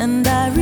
and I